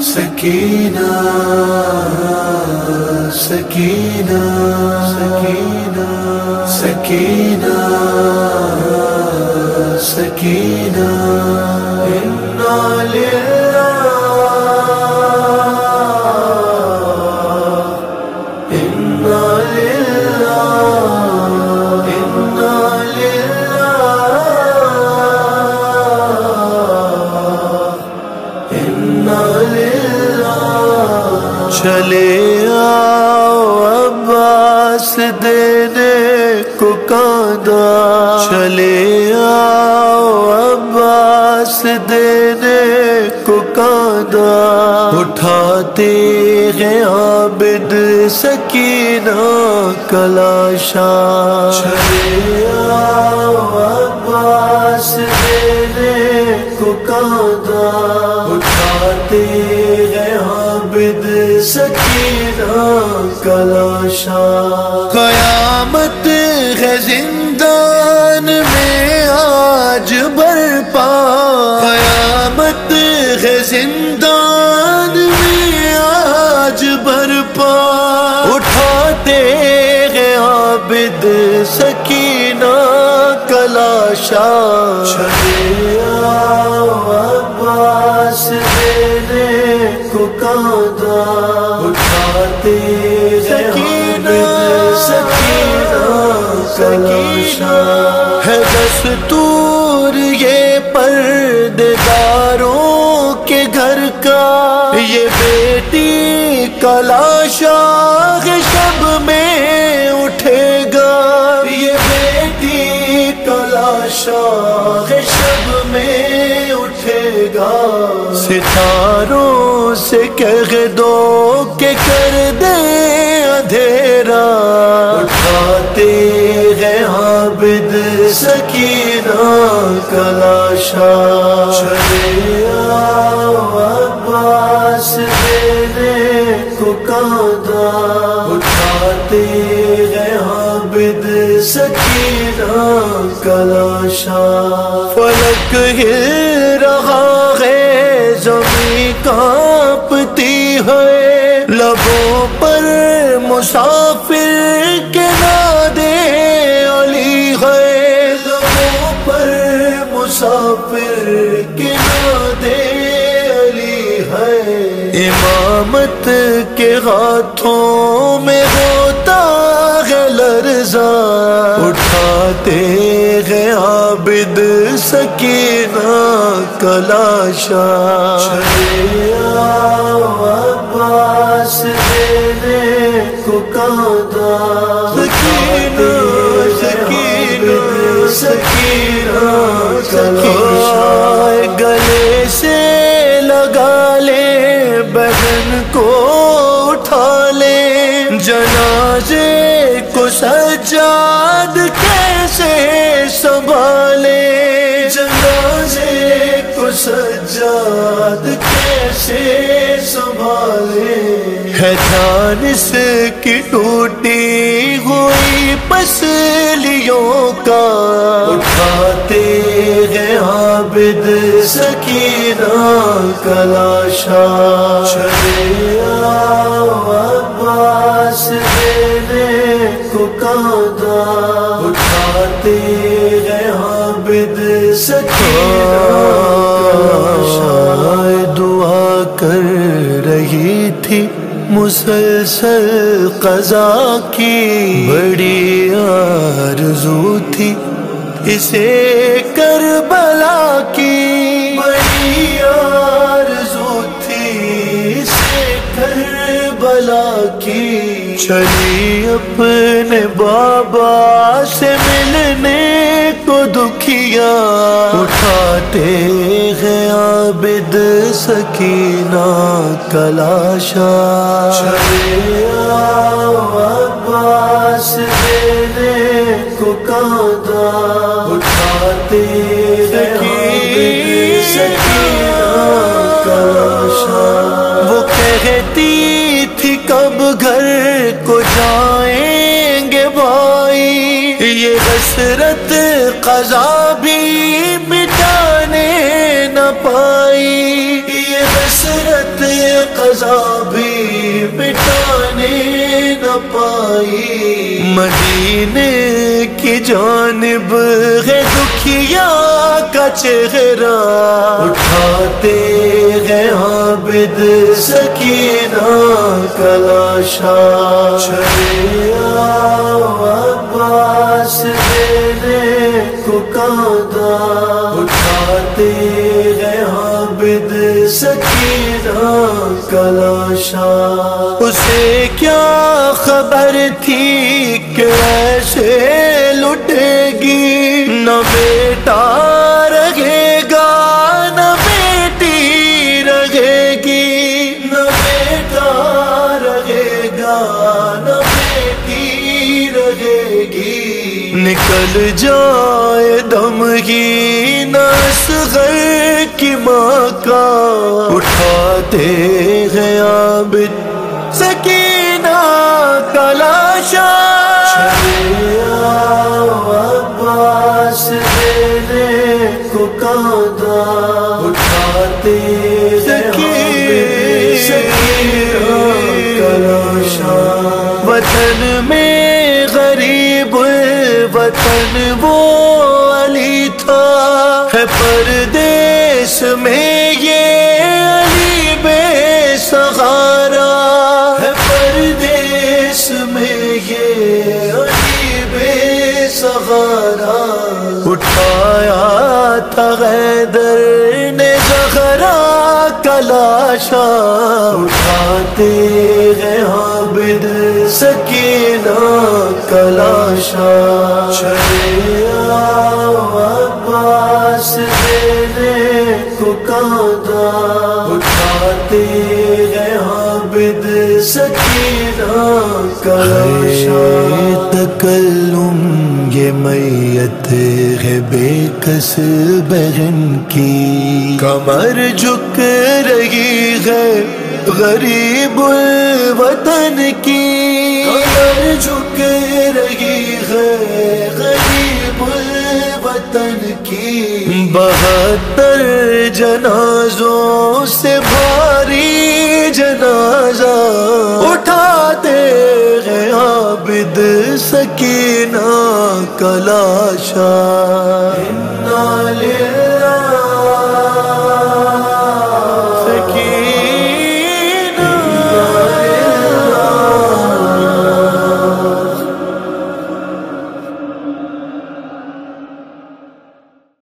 سکینہ سکینہ سکینہ سکینہ سکینہ۔ چلے آؤ، عباس دینے کو کاندا چلے آؤ، عباس دینے کو کاندا اٹھاتے ہیں عابد سکینہ کلاشا چلے آؤ، عباس دینے کو کاندا اٹھاتے ہیں عابد سکینہ کلاشا قیامت ہے زندان میں آج برپا۔ قیامت ہے زندان میں آج برپا۔ اٹھاتے ہیں عابد سکینہ کلاشا کلاشا ہے دستور یہ پرداروں کے گھر کا۔ یہ بیٹی کلاشا شب میں اٹھے گا۔ یہ بیٹی کلاشا شب میں اٹھے گا۔ ستاروں سے کہہ کلاشا چلے کو کاندا اٹھاتے ہیں عابد سکینہ کلاشا فلک ہل رہا ہے، زمین کانپتی ہے۔ لبوں پر مسافر کے کے ہاتھوں میں ہوتا ہے لرزا اٹھاتے ہیں عابد سکینہ کلاشا۔ چلے آؤ عباس دینے کو کاندا سکینہ سکینہ سکینہ۔ سجاد کیسے سنبھالے؟ ہے دھیان اس کی ٹوٹی ہوئی پسلیوں کا۔ اٹھاتے ہیں عابد سکینہ کلاشا چلے آؤ عباس دینے کو کاندا اٹھاتے ہیں عابد سکینہ مسلسل قضا کی بڑی آرزو تھی، اسے کربلا کی بڑی آرزو تھی، اسے کربلا کی۔ چلی اپنے بابا سے ملنے کو دکھیا اٹھاتے ہیں سکینہ کلاشا چلے آؤ عباس دینے کو کاندا اٹھاتے سکینہ کلاشا وہ کہتی تھی کب گھر کو جائیں گے بھائی۔ یہ حسرت قضا بھی مٹانے نہ پائی۔ قضا بھی مٹانے نہ پائی۔ مدینے کی جانب ہے دکھیا کا چہرہ۔ اٹھاتے ہیں عابد سکینہ کلاشا چلے عباس دینے کو کادا اٹھاتے ہیں عابد سکینہ کلاشا اسے گی جائے دم ہی نس گھر کی ماں کا اٹھاتے ہیں عابد سکینہ کلاشا عباس دینے کو اٹھاتے پردیس میں یہ علی بے سہارا ہے۔ پردیس میں یہ علی بے سہارا اٹھایا تھا غیدر نے زہرا کلاشا اٹھاتے ہیں عابد سکینہ کلاشا چلے کو کادا اٹھاتے ہیں عابد سکینہ تکلم یہ میت ہے بے کس بہن کی۔ کمر جھک رہی ہے غریب الوطن کی۔ کمر جھک رہی ہے غریب الوطن کی۔ بہتر جنازوں سے بھاری جنازہ اٹھاتے ہیں عابد سکینہ کلاشا